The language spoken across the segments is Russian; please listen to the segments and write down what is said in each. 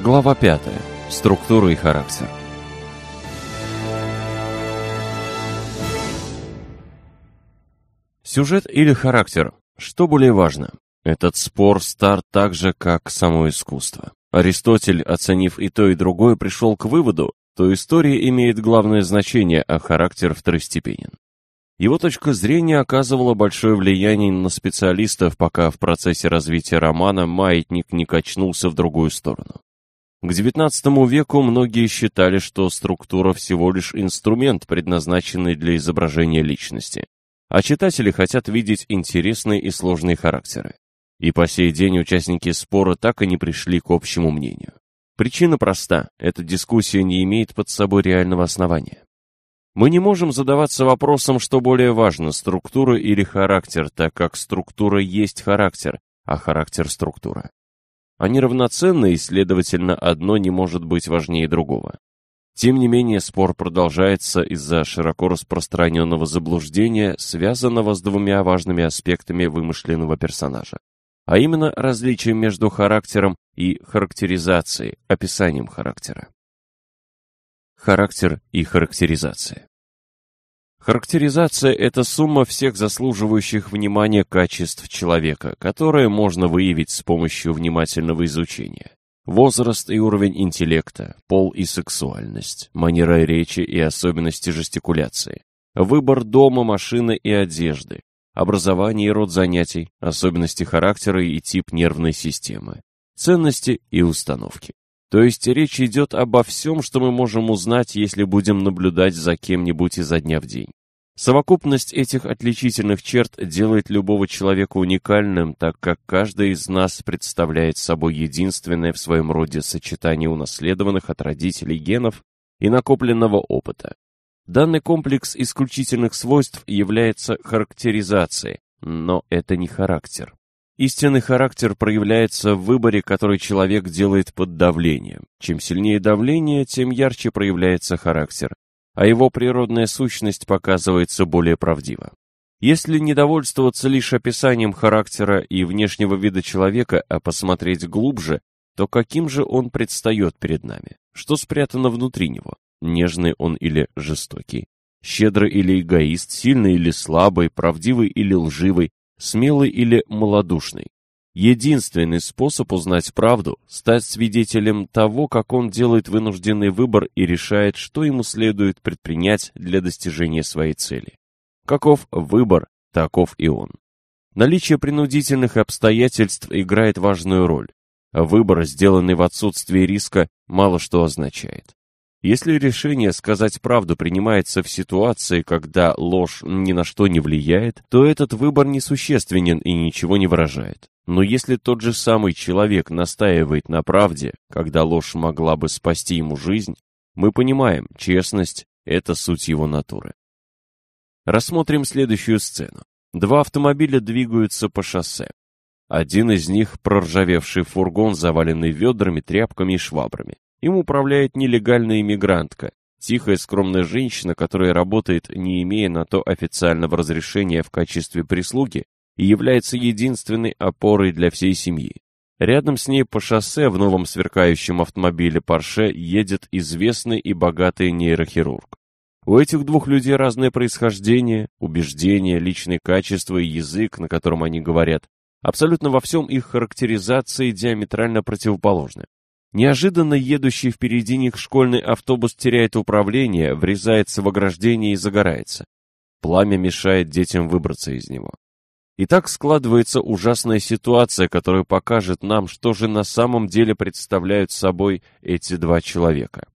Глава 5. Структура и характер. Сюжет или характер? Что более важно? Этот спор стар так же, как само искусство. Аристотель, оценив и то, и другое, пришел к выводу, что история имеет главное значение, а характер второстепенен. Его точка зрения оказывала большое влияние на специалистов, пока в процессе развития романа маятник не качнулся в другую сторону. К XIX веку многие считали, что структура всего лишь инструмент, предназначенный для изображения личности, а читатели хотят видеть интересные и сложные характеры. И по сей день участники спора так и не пришли к общему мнению. Причина проста – эта дискуссия не имеет под собой реального основания. Мы не можем задаваться вопросом, что более важно – структура или характер, так как структура есть характер, а характер – структура. Они равноценны, и, следовательно, одно не может быть важнее другого. Тем не менее, спор продолжается из-за широко распространенного заблуждения, связанного с двумя важными аспектами вымышленного персонажа, а именно различием между характером и характеризацией, описанием характера. Характер и характеризация. Характеризация – это сумма всех заслуживающих внимания качеств человека, которые можно выявить с помощью внимательного изучения. Возраст и уровень интеллекта, пол и сексуальность, манера речи и особенности жестикуляции, выбор дома, машины и одежды, образование и род занятий, особенности характера и тип нервной системы, ценности и установки. То есть речь идет обо всем, что мы можем узнать, если будем наблюдать за кем-нибудь изо дня в день. Совокупность этих отличительных черт делает любого человека уникальным, так как каждый из нас представляет собой единственное в своем роде сочетание унаследованных от родителей генов и накопленного опыта. Данный комплекс исключительных свойств является характеризацией, но это не характер. Истинный характер проявляется в выборе, который человек делает под давлением. Чем сильнее давление, тем ярче проявляется характер, а его природная сущность показывается более правдиво. Если не довольствоваться лишь описанием характера и внешнего вида человека, а посмотреть глубже, то каким же он предстает перед нами? Что спрятано внутри него? Нежный он или жестокий? Щедрый или эгоист, сильный или слабый, правдивый или лживый, смелый или малодушный? Единственный способ узнать правду – стать свидетелем того, как он делает вынужденный выбор и решает, что ему следует предпринять для достижения своей цели. Каков выбор, таков и он. Наличие принудительных обстоятельств играет важную роль. Выбор, сделанный в отсутствии риска, мало что означает. Если решение сказать правду принимается в ситуации, когда ложь ни на что не влияет, то этот выбор несущественен и ничего не выражает. Но если тот же самый человек настаивает на правде, когда ложь могла бы спасти ему жизнь, мы понимаем, честность – это суть его натуры. Рассмотрим следующую сцену. Два автомобиля двигаются по шоссе. Один из них – проржавевший фургон, заваленный ведрами, тряпками и швабрами. Им управляет нелегальная иммигрантка, тихая скромная женщина, которая работает, не имея на то официального разрешения в качестве прислуги, и является единственной опорой для всей семьи. Рядом с ней по шоссе в новом сверкающем автомобиле Porsche едет известный и богатый нейрохирург. У этих двух людей разное происхождение, убеждения, личные качества и язык, на котором они говорят. Абсолютно во всем их характеризации диаметрально противоположны. Неожиданно едущий впереди них школьный автобус теряет управление, врезается в ограждение и загорается. Пламя мешает детям выбраться из него. И так складывается ужасная ситуация, которая покажет нам, что же на самом деле представляют собой эти два человека.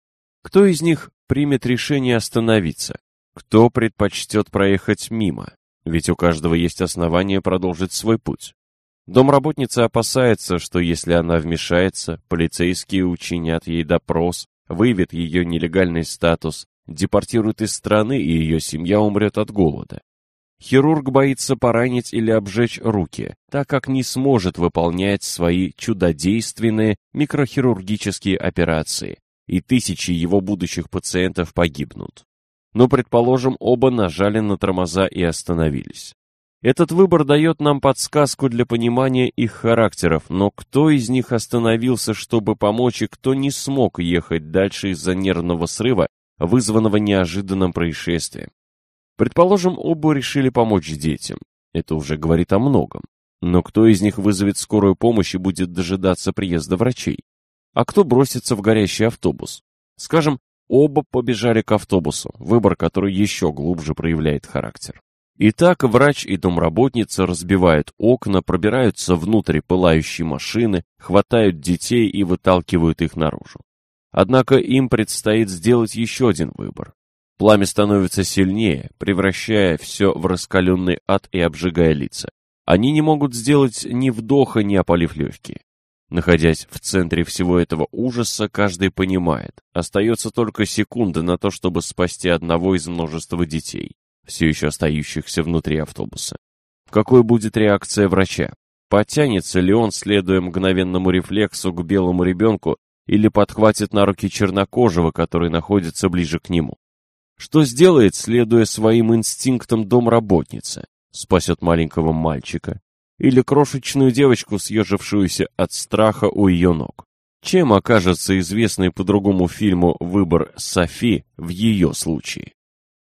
Кто из них примет решение остановиться? Кто предпочтет проехать мимо? Ведь у каждого есть основания продолжить свой путь. Домработница опасается, что если она вмешается, полицейские учинят ей допрос, выявят ее нелегальный статус, депортируют из страны, и ее семья умрет от голода. Хирург боится поранить или обжечь руки, так как не сможет выполнять свои чудодейственные микрохирургические операции, и тысячи его будущих пациентов погибнут. Но, предположим, оба нажали на тормоза и остановились. Этот выбор дает нам подсказку для понимания их характеров, но кто из них остановился, чтобы помочь, и кто не смог ехать дальше из-за нервного срыва, вызванного неожиданным происшествием. Предположим, оба решили помочь детям. Это уже говорит о многом. Но кто из них вызовет скорую помощь и будет дожидаться приезда врачей? А кто бросится в горящий автобус? Скажем, оба побежали к автобусу, выбор который еще глубже проявляет характер. Итак, врач и домработница разбивают окна, пробираются внутрь пылающей машины, хватают детей и выталкивают их наружу. Однако им предстоит сделать еще один выбор. Пламя становится сильнее, превращая все в раскаленный ад и обжигая лица. Они не могут сделать ни вдоха, ни опалив легкие. Находясь в центре всего этого ужаса, каждый понимает, остается только секунда на то, чтобы спасти одного из множества детей все еще остающихся внутри автобуса. Какой будет реакция врача? Потянется ли он, следуя мгновенному рефлексу, к белому ребенку или подхватит на руки чернокожего, который находится ближе к нему? Что сделает, следуя своим инстинктам домработница? Спасет маленького мальчика? Или крошечную девочку, съежившуюся от страха у ее ног? Чем окажется известный по другому фильму выбор Софи в ее случае?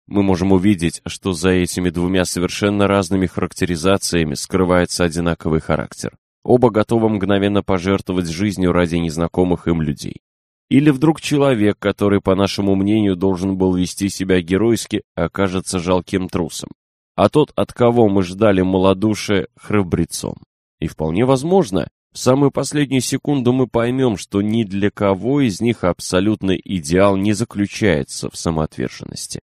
Мы можем увидеть, что за этими двумя совершенно разными характеризациями скрывается одинаковый характер. Оба готовы мгновенно пожертвовать жизнью ради незнакомых им людей. Или вдруг человек, который, по нашему мнению, должен был вести себя геройски, окажется жалким трусом. А тот, от кого мы ждали малодушие, храбрецом. И вполне возможно, в самую последнюю секунду мы поймем, что ни для кого из них абсолютный идеал не заключается в самоотверженности.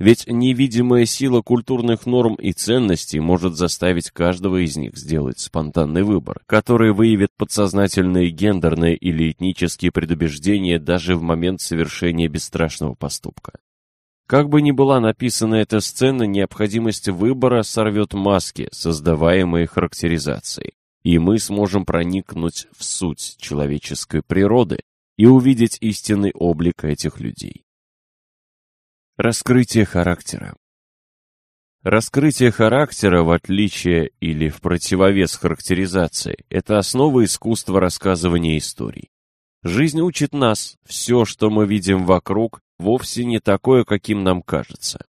Ведь невидимая сила культурных норм и ценностей может заставить каждого из них сделать спонтанный выбор, который выявит подсознательные гендерные или этнические предубеждения даже в момент совершения бесстрашного поступка. Как бы ни была написана эта сцена, необходимость выбора сорвет маски, создаваемые характеризацией, и мы сможем проникнуть в суть человеческой природы и увидеть истинный облик этих людей. Раскрытие характера. Раскрытие характера, в отличие или в противовес характеризации, это основа искусства рассказывания историй. Жизнь учит нас, все, что мы видим вокруг, вовсе не такое, каким нам кажется.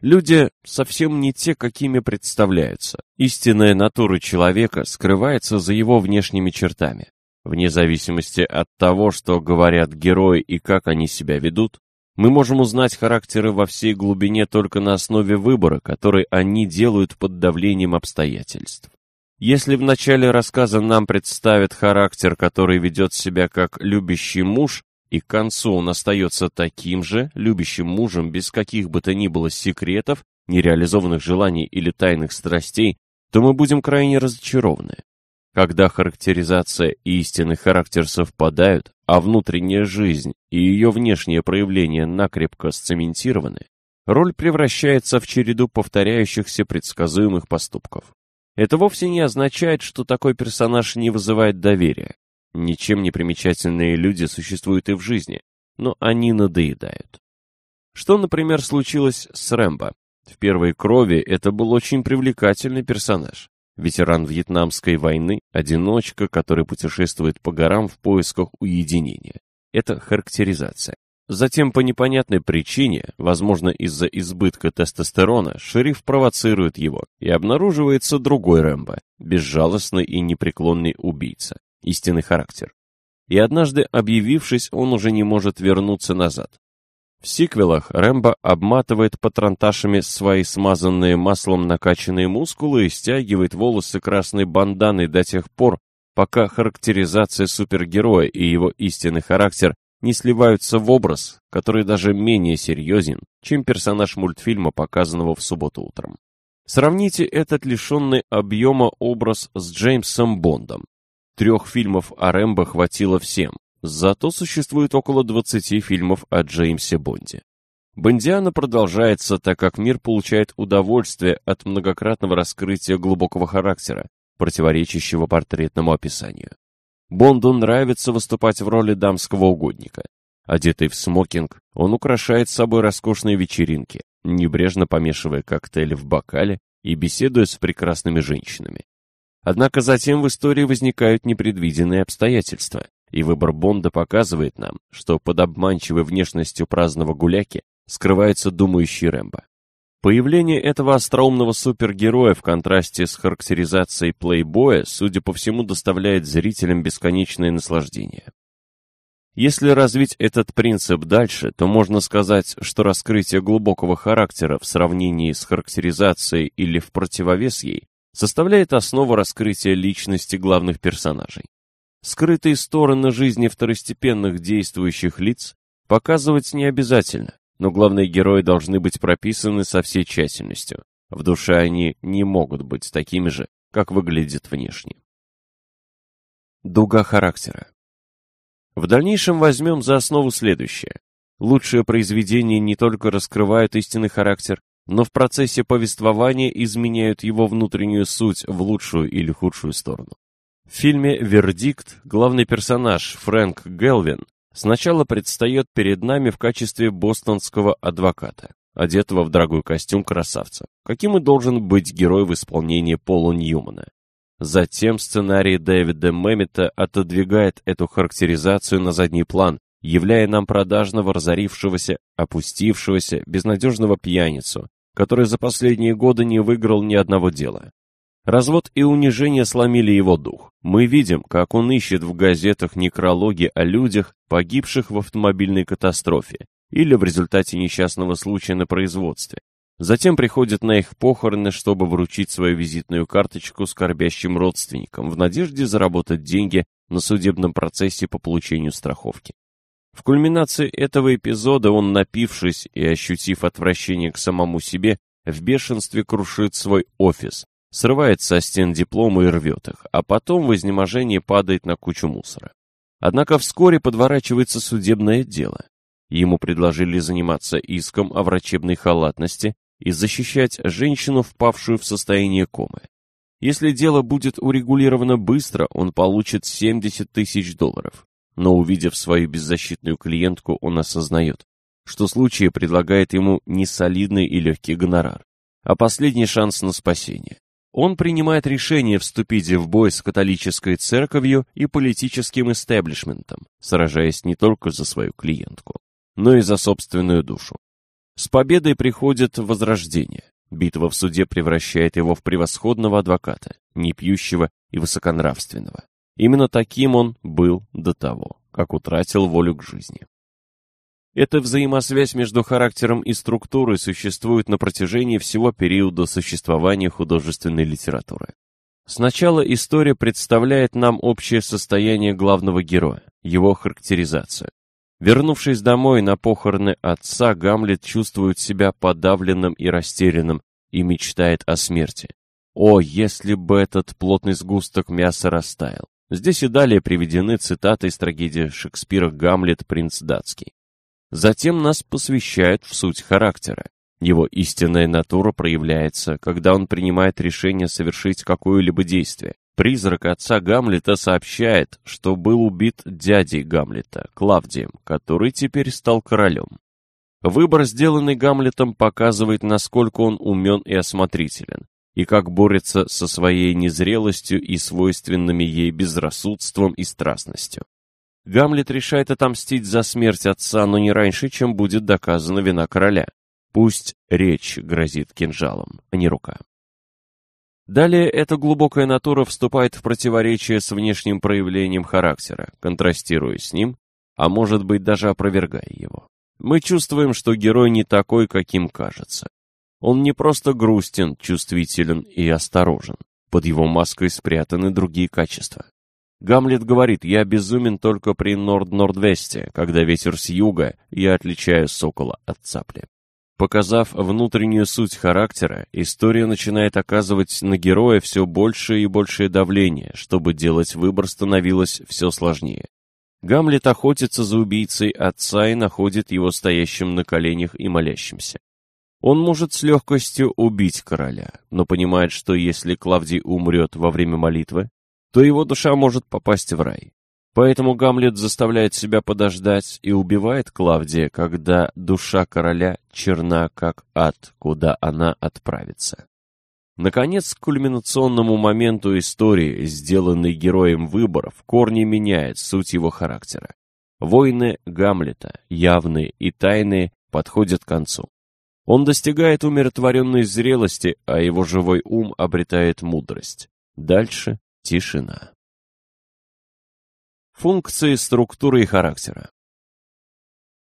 Люди совсем не те, какими представляются. Истинная натура человека скрывается за его внешними чертами. Вне зависимости от того, что говорят герои и как они себя ведут, мы можем узнать характеры во всей глубине только на основе выбора, который они делают под давлением обстоятельств. Если в начале рассказа нам представят характер, который ведет себя как любящий муж, и к концу он остается таким же, любящим мужем без каких бы то ни было секретов, нереализованных желаний или тайных страстей, то мы будем крайне разочарованы. Когда характеризация и истинный характер совпадают, а внутренняя жизнь и ее внешнее проявление накрепко сцементированы, роль превращается в череду повторяющихся предсказуемых поступков. Это вовсе не означает, что такой персонаж не вызывает доверия. Ничем не примечательные люди существуют и в жизни, но они надоедают. Что, например, случилось с Рэмбо? В первой крови это был очень привлекательный персонаж. Ветеран Вьетнамской войны, одиночка, который путешествует по горам в поисках уединения. Это характеризация. Затем по непонятной причине, возможно из-за избытка тестостерона, шериф провоцирует его, и обнаруживается другой Рэмбо, безжалостный и непреклонный убийца, истинный характер. И однажды объявившись, он уже не может вернуться назад. В сиквелах Рэмбо обматывает патронташами свои смазанные маслом накачанные мускулы и стягивает волосы красной банданой до тех пор, пока характеризация супергероя и его истинный характер не сливаются в образ, который даже менее серьезен, чем персонаж мультфильма, показанного в субботу утром. Сравните этот лишенный объема образ с Джеймсом Бондом. Трех фильмов о Рэмбо хватило всем, Зато существует около 20 фильмов о Джеймсе Бонде. Бондиана продолжается, так как мир получает удовольствие от многократного раскрытия глубокого характера, противоречащего портретному описанию. Бонду нравится выступать в роли дамского угодника. Одетый в смокинг, он украшает собой роскошные вечеринки, небрежно помешивая коктейли в бокале, и беседуя с прекрасными женщинами. Однако затем в истории возникают непредвиденные обстоятельства, и выбор Бонда показывает нам, что под обманчивой внешностью праздного гуляки скрывается думающий Рэмбо. Появление этого остроумного супергероя в контрасте с характеризацией плейбоя, судя по всему, доставляет зрителям бесконечное наслаждение. Если развить этот принцип дальше, то можно сказать, что раскрытие глубокого характера в сравнении с характеризацией или в противовес ей составляет основу раскрытия личности главных персонажей. Скрытые стороны жизни второстепенных действующих лиц показывать не обязательно, но главные герои должны быть прописаны со всей тщательностью. В душе они не могут быть такими же, как выглядят внешне. Дуга характера в дальнейшем возьмем за основу следующее. Лучшие произведения не только раскрывают истинный характер, но в процессе повествования изменяют его внутреннюю суть в лучшую или худшую сторону. В фильме «Вердикт» главный персонаж Фрэнк Гелвин сначала предстает перед нами в качестве бостонского адвоката, одетого в дорогой костюм красавца, каким и должен быть герой в исполнении Пола Ньюмана. Затем сценарий Дэвида Мэммета отодвигает эту характеризацию на задний план, являя нам продажного, разорившегося, опустившегося, безнадежного пьяницу, который за последние годы не выиграл ни одного дела. Развод и унижение сломили его дух. Мы видим, как он ищет в газетах некрологи о людях, погибших в автомобильной катастрофе или в результате несчастного случая на производстве, Затем приходит на их похороны, чтобы вручить свою визитную карточку скорбящим родственникам в надежде заработать деньги на судебном процессе по получению страховки. В кульминации этого эпизода он, напившись и ощутив отвращение к самому себе, в бешенстве крушит свой офис, срывает со стен дипломы и рвет их, а потом в изнеможении падает на кучу мусора. Однако вскоре подворачивается судебное дело. Ему предложили заниматься иском о врачебной халатности и защищать женщину, впавшую в состояние комы. Если дело будет урегулировано быстро, он получит 70 тысяч долларов. Но увидев свою беззащитную клиентку, он осознает, что случай предлагает ему не солидный и легкий гонорар, а последний шанс на спасение. Он принимает решение вступить в бой с католической церковью и политическим истеблишментом, сражаясь не только за свою клиентку, но и за собственную душу. С победой приходит возрождение. Битва в суде превращает его в превосходного адвоката, непьющего и высоконравственного. Именно таким он был до того, как утратил волю к жизни. Эта взаимосвязь между характером и структурой существует на протяжении всего периода существования художественной литературы. Сначала история представляет нам общее состояние главного героя, его характеризацию. Вернувшись домой на похороны отца, Гамлет чувствует себя подавленным и растерянным и мечтает о смерти. О, если бы этот плотный сгусток мяса растаял. Здесь и далее приведены цитаты из трагедии Шекспира «Гамлет. Принц датский». Затем нас посвящают в суть характера. Его истинная натура проявляется, когда он принимает решение совершить какое-либо действие. Призрак отца Гамлета сообщает, что был убит дядей Гамлета, Клавдием, который теперь стал королем. Выбор, сделанный Гамлетом, показывает, насколько он умен и осмотрителен, и как борется со своей незрелостью и свойственными ей безрассудством и страстностью. Гамлет решает отомстить за смерть отца, но не раньше, чем будет доказана вина короля. Пусть речь грозит кинжалом, а не рука. Далее эта глубокая натура вступает в противоречие с внешним проявлением характера, контрастируя с ним, а может быть даже опровергая его. Мы чувствуем, что герой не такой, каким кажется. Он не просто грустен, чувствителен и осторожен. Под его маской спрятаны другие качества. Гамлет говорит, я безумен только при норд-нордвесте, когда ветер с юга, я отличаю сокола от цапли. Показав внутреннюю суть характера, история начинает оказывать на героя все большее и большее давление, чтобы делать выбор становилось все сложнее. Гамлет охотится за убийцей отца и находит его стоящим на коленях и молящимся. Он может с легкостью убить короля, но понимает, что если Клавдий умрет во время молитвы, то его душа может попасть в рай. Поэтому Гамлет заставляет себя подождать и убивает Клавдия, когда душа короля черна, как ад, куда она отправится. Наконец, к кульминационному моменту истории, сделанный героем выбора, в корне меняет суть его характера. Войны Гамлета, явные и тайные, подходят к концу. Он достигает умиротворенной зрелости, а его живой ум обретает мудрость. Дальше тишина. Функции структуры и характера.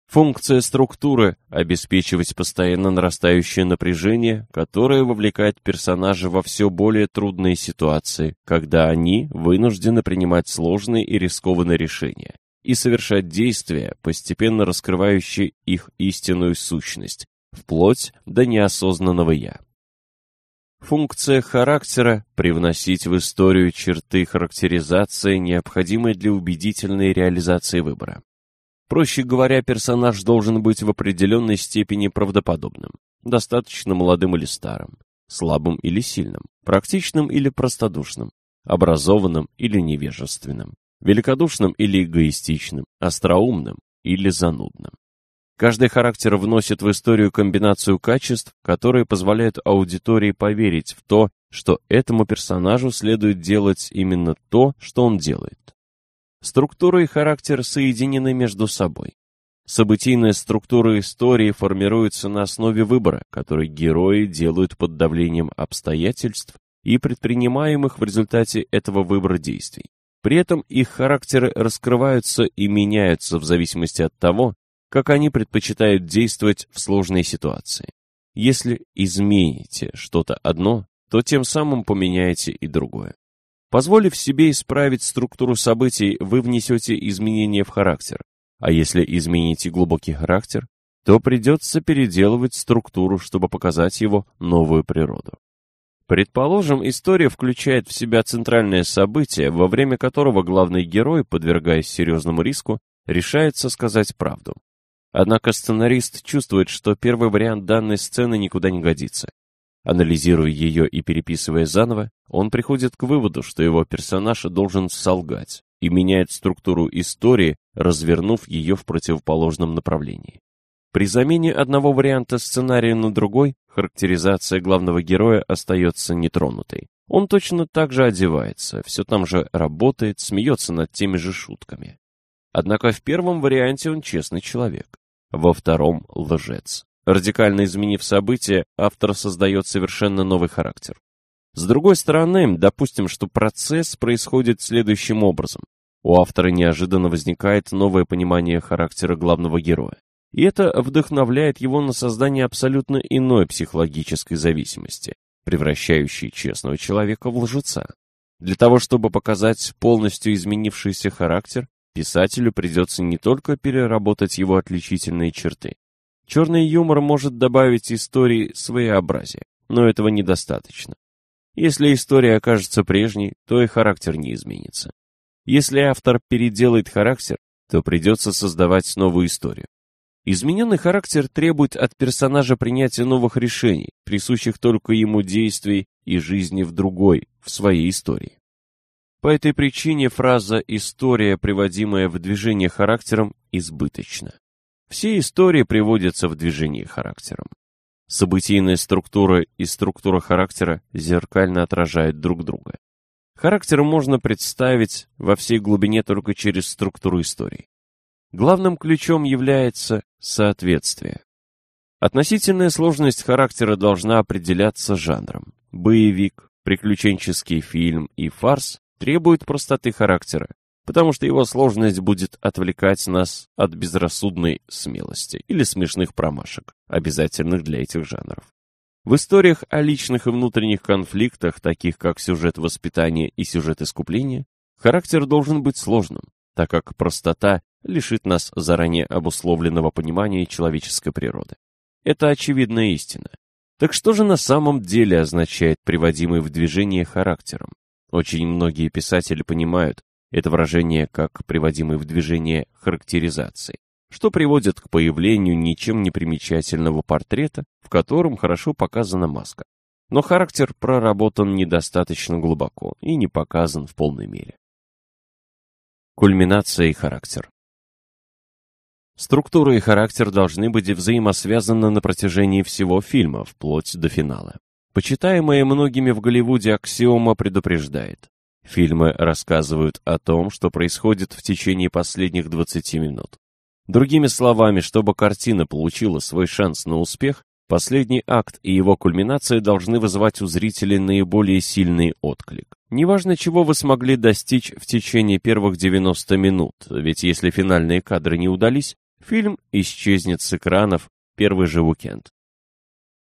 Функция структуры – обеспечивать постоянно нарастающее напряжение, которое вовлекает персонажа во все более трудные ситуации, когда они вынуждены принимать сложные и рискованные решения и совершать действия, постепенно раскрывающие их истинную сущность, вплоть до неосознанного «я». Функция характера – привносить в историю черты характеризации, необходимые для убедительной реализации выбора. Проще говоря, персонаж должен быть в определенной степени правдоподобным, достаточно молодым или старым, слабым или сильным, практичным или простодушным, образованным или невежественным, великодушным или эгоистичным, остроумным или занудным. Каждый характер вносит в историю комбинацию качеств, которые позволяют аудитории поверить в то, что этому персонажу следует делать именно то, что он делает. Структура и характер соединены между собой. Событийная структура истории формируется на основе выбора, который герои делают под давлением обстоятельств и предпринимаемых в результате этого выбора действий. При этом их характеры раскрываются и меняются в зависимости от того, как они предпочитают действовать в сложной ситуации. Если измените что-то одно, то тем самым поменяете и другое. Позволив себе исправить структуру событий, вы внесете изменения в характер. А если измените глубокий характер, то придется переделывать структуру, чтобы показать его новую природу. Предположим, история включает в себя центральное событие, во время которого главный герой, подвергаясь серьезному риску, решается сказать правду. Однако сценарист чувствует, что первый вариант данной сцены никуда не годится. Анализируя ее и переписывая заново, он приходит к выводу, что его персонаж должен солгать и меняет структуру истории, развернув ее в противоположном направлении. При замене одного варианта сценария на другой, характеризация главного героя остается нетронутой. Он точно так же одевается, все там же работает, смеется над теми же шутками. Однако в первом варианте он честный человек во втором — лжец. Радикально изменив события, автор создает совершенно новый характер. С другой стороны, допустим, что процесс происходит следующим образом. У автора неожиданно возникает новое понимание характера главного героя. И это вдохновляет его на создание абсолютно иной психологической зависимости, превращающей честного человека в лжеца. Для того, чтобы показать полностью изменившийся характер, Писателю придется не только переработать его отличительные черты. Черный юмор может добавить истории своеобразие, но этого недостаточно. Если история окажется прежней, то и характер не изменится. Если автор переделает характер, то придется создавать новую историю. Измененный характер требует от персонажа принятия новых решений, присущих только ему действий и жизни в другой, в своей истории. По этой причине фраза «история, приводимая в движение характером» избыточна. Все истории приводятся в движение характером. Событийная структура и структура характера зеркально отражают друг друга. Характер можно представить во всей глубине только через структуру истории. Главным ключом является соответствие. Относительная сложность характера должна определяться жанром. Боевик, приключенческий фильм и фарс требует простоты характера, потому что его сложность будет отвлекать нас от безрассудной смелости или смешных промашек, обязательных для этих жанров. В историях о личных и внутренних конфликтах, таких как сюжет воспитания и сюжет искупления, характер должен быть сложным, так как простота лишит нас заранее обусловленного понимания человеческой природы. Это очевидная истина. Так что же на самом деле означает приводимый в движение характером? Очень многие писатели понимают это выражение как приводимый в движение характеризации, что приводит к появлению ничем не примечательного портрета, в котором хорошо показана маска. Но характер проработан недостаточно глубоко и не показан в полной мере. Кульминация и характер Структура и характер должны быть взаимосвязаны на протяжении всего фильма, вплоть до финала. Почитаемая многими в Голливуде аксиома предупреждает. Фильмы рассказывают о том, что происходит в течение последних 20 минут. Другими словами, чтобы картина получила свой шанс на успех, последний акт и его кульминация должны вызывать у зрителей наиболее сильный отклик. Неважно, чего вы смогли достичь в течение первых 90 минут, ведь если финальные кадры не удались, фильм исчезнет с экранов первый же уикенд.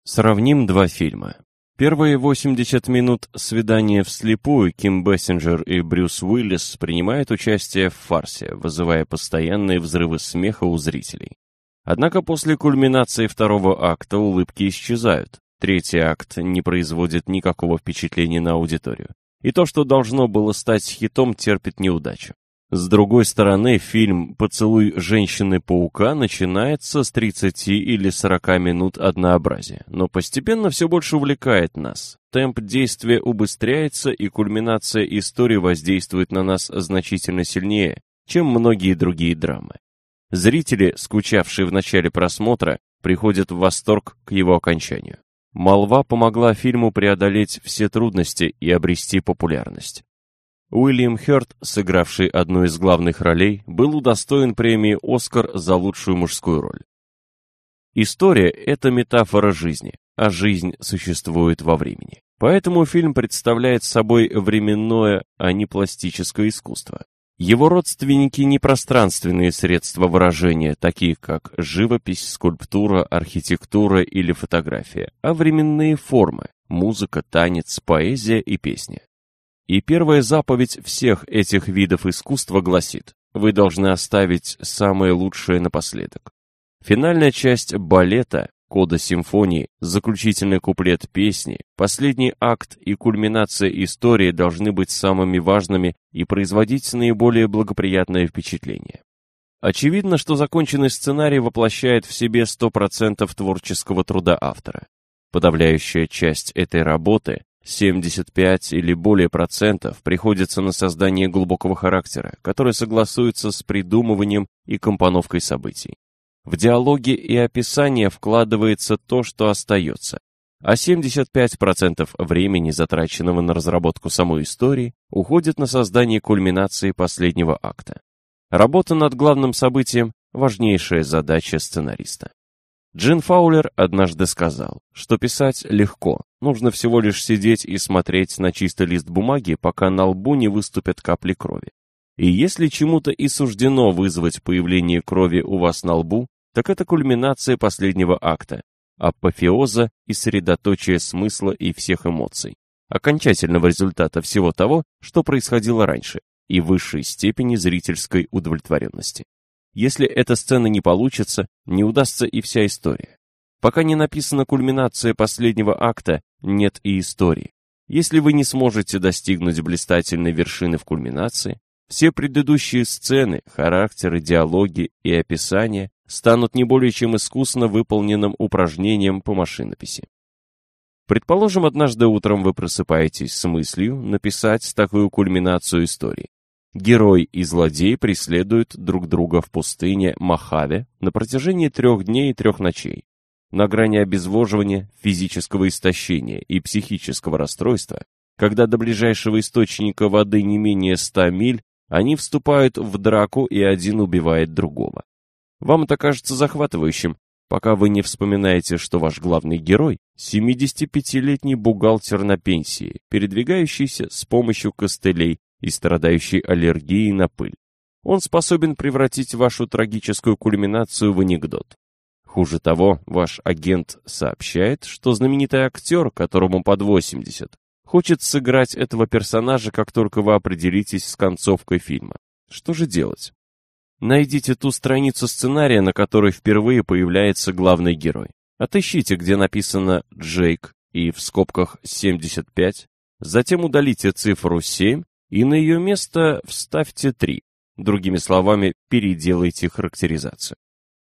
Сравним два фильма. Первые 80 минут свидания вслепую Ким Бессинджер и Брюс Уиллис принимают участие в фарсе, вызывая постоянные взрывы смеха у зрителей. Однако после кульминации второго акта улыбки исчезают. Третий акт не производит никакого впечатления на аудиторию. И то, что должно было стать хитом, терпит неудачу. С другой стороны, фильм «Поцелуй женщины-паука» начинается с 30 или 40 минут однообразия, но постепенно все больше увлекает нас. Темп действия убыстряется, и кульминация истории воздействует на нас значительно сильнее, чем многие другие драмы. Зрители, скучавшие в начале просмотра, приходят в восторг к его окончанию. Молва помогла фильму преодолеть все трудности и обрести популярность. Уильям Хёрд, сыгравший одну из главных ролей, был удостоен премии «Оскар» за лучшую мужскую роль. История – это метафора жизни, а жизнь существует во времени. Поэтому фильм представляет собой временное, а не пластическое искусство. Его родственники не пространственные средства выражения, такие как живопись, скульптура, архитектура или фотография, а временные формы – музыка, танец, поэзия и песня. И первая заповедь всех этих видов искусства гласит, вы должны оставить самое лучшее напоследок. Финальная часть балета, кода симфонии, заключительный куплет песни, последний акт и кульминация истории должны быть самыми важными и производить наиболее благоприятное впечатление. Очевидно, что законченный сценарий воплощает в себе 100% творческого труда автора. Подавляющая часть этой работы 75 или более процентов приходится на создание глубокого характера, который согласуется с придумыванием и компоновкой событий. В диалоге и описание вкладывается то, что остается, а 75% времени, затраченного на разработку самой истории, уходит на создание кульминации последнего акта. Работа над главным событием – важнейшая задача сценариста. Джин Фаулер однажды сказал, что писать легко, нужно всего лишь сидеть и смотреть на чистый лист бумаги, пока на лбу не выступят капли крови. И если чему-то и суждено вызвать появление крови у вас на лбу, так это кульминация последнего акта, апофеоза и средоточие смысла и всех эмоций, окончательного результата всего того, что происходило раньше, и высшей степени зрительской удовлетворенности. Если эта сцена не получится, не удастся и вся история. Пока не написана кульминация последнего акта, нет и истории. Если вы не сможете достигнуть блистательной вершины в кульминации, все предыдущие сцены, характеры, диалоги и описания станут не более чем искусно выполненным упражнением по машинописи. Предположим, однажды утром вы просыпаетесь с мыслью написать такую кульминацию истории. Герой и злодей преследуют друг друга в пустыне Махаве на протяжении трех дней и трех ночей. На грани обезвоживания, физического истощения и психического расстройства, когда до ближайшего источника воды не менее ста миль, они вступают в драку и один убивает другого. Вам это кажется захватывающим, пока вы не вспоминаете, что ваш главный герой – 75-летний бухгалтер на пенсии, передвигающийся с помощью костылей и страдающий аллергией на пыль. Он способен превратить вашу трагическую кульминацию в анекдот. Хуже того, ваш агент сообщает, что знаменитый актер, которому под 80, хочет сыграть этого персонажа, как только вы определитесь с концовкой фильма. Что же делать? Найдите ту страницу сценария, на которой впервые появляется главный герой. Отыщите, где написано «Джейк» и в скобках 75, затем удалите цифру 7 и на ее место вставьте 3. Другими словами, переделайте характеризацию.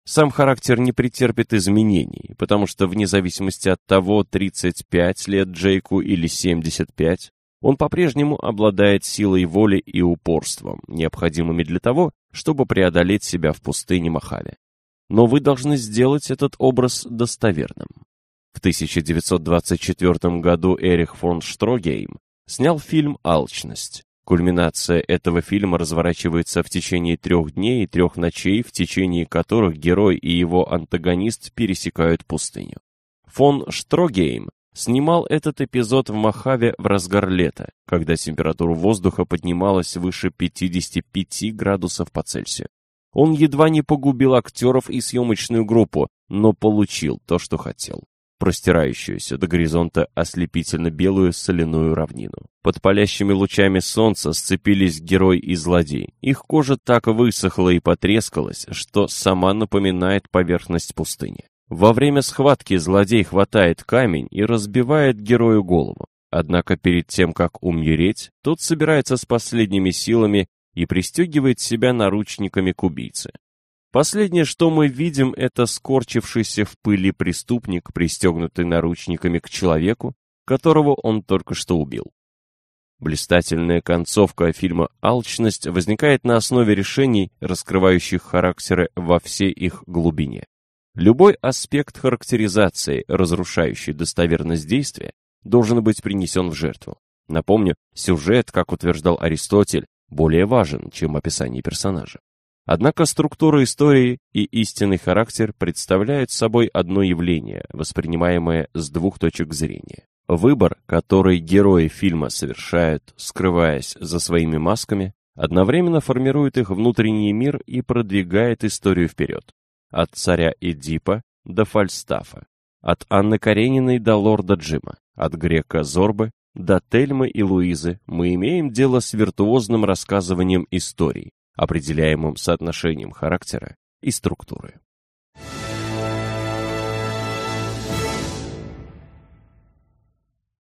Сам характер не претерпит изменений, потому что вне зависимости от того, 35 лет Джейку или 75, он по-прежнему обладает силой воли и упорством, необходимыми для того, чтобы преодолеть себя в пустыне Махаве. Но вы должны сделать этот образ достоверным. В 1924 году Эрих фон Штрогейм снял фильм «Алчность». Кульминация этого фильма разворачивается в течение трех дней и трех ночей, в течение которых герой и его антагонист пересекают пустыню. Фон Штрогейм снимал этот эпизод в Мохаве в разгар лета, когда температура воздуха поднималась выше 55 градусов по Цельсию. Он едва не погубил актеров и съемочную группу, но получил то, что хотел. Простирающуюся до горизонта ослепительно-белую соляную равнину. Под палящими лучами солнца сцепились герой и злодей. Их кожа так высохла и потрескалась, что сама напоминает поверхность пустыни. Во время схватки злодей хватает камень и разбивает герою голову. Однако перед тем, как умереть, тот собирается с последними силами и пристегивает себя наручниками к убийце. Последнее, что мы видим, это скорчившийся в пыли преступник, пристегнутый наручниками к человеку, которого он только что убил. Блистательная концовка фильма «Алчность» возникает на основе решений, раскрывающих характеры во всей их глубине. Любой аспект характеризации, разрушающий достоверность действия, должен быть принесен в жертву. Напомню, сюжет, как утверждал Аристотель, более важен, чем описание персонажа. Однако структура истории и истинный характер представляют собой одно явление, воспринимаемое с двух точек зрения. Выбор, который герои фильма совершают, скрываясь за своими масками, одновременно формирует их внутренний мир и продвигает историю вперед. От царя Эдипа до Фальстафа, от Анны Карениной до лорда Джима, от грека Зорбы до Тельмы и Луизы мы имеем дело с виртуозным рассказыванием историй, определяемым соотношением характера и структуры.